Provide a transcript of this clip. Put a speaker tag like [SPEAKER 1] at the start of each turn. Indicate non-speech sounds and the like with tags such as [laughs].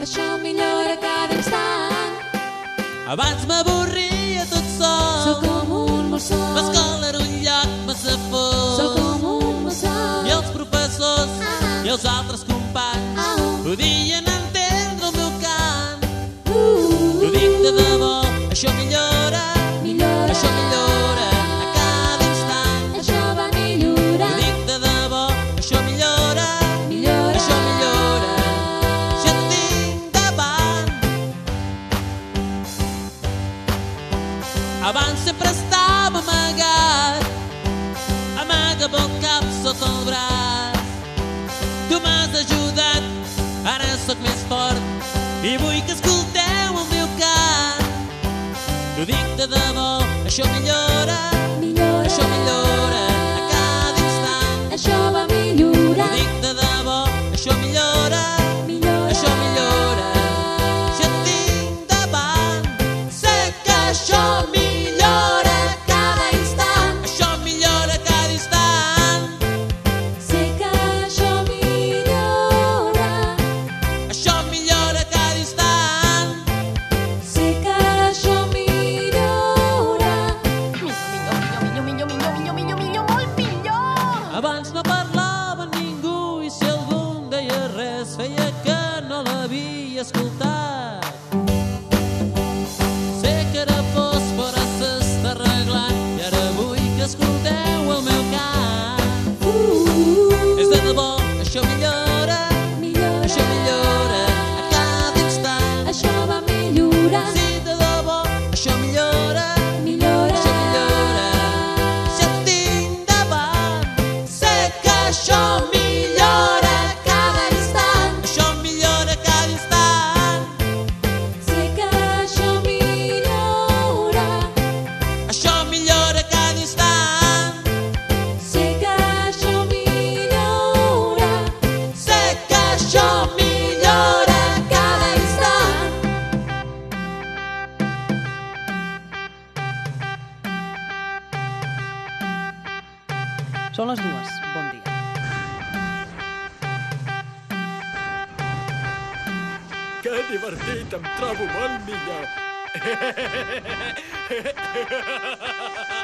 [SPEAKER 1] Això millora cada instant.
[SPEAKER 2] Abans m'avorria tot sol.
[SPEAKER 1] Sóc com un mussol.
[SPEAKER 2] L'escola era un lloc massa fos.
[SPEAKER 1] Sóc com un mussol.
[SPEAKER 2] I els professors
[SPEAKER 1] Ah.
[SPEAKER 2] i els altres companys
[SPEAKER 1] Au.
[SPEAKER 2] podien Abans sempre estava amagat, amagava el cap sota el braç. Tu m'has ajudat, ara sóc més fort i vull que escolteu el meu cant. T'ho dic de debò, això Millora. Feia que no l'havia escoltat. Sé que era fos però s'està arreglant i ara vull que escolteu el meu cant.
[SPEAKER 1] Uh,
[SPEAKER 2] És de debò, això millora,
[SPEAKER 1] millora.
[SPEAKER 2] això millora a cada instant.
[SPEAKER 1] Això va millorar.
[SPEAKER 2] Sí,
[SPEAKER 3] Són les dues. Bon dia.
[SPEAKER 4] Que divertit, em trobo molt millor. [laughs]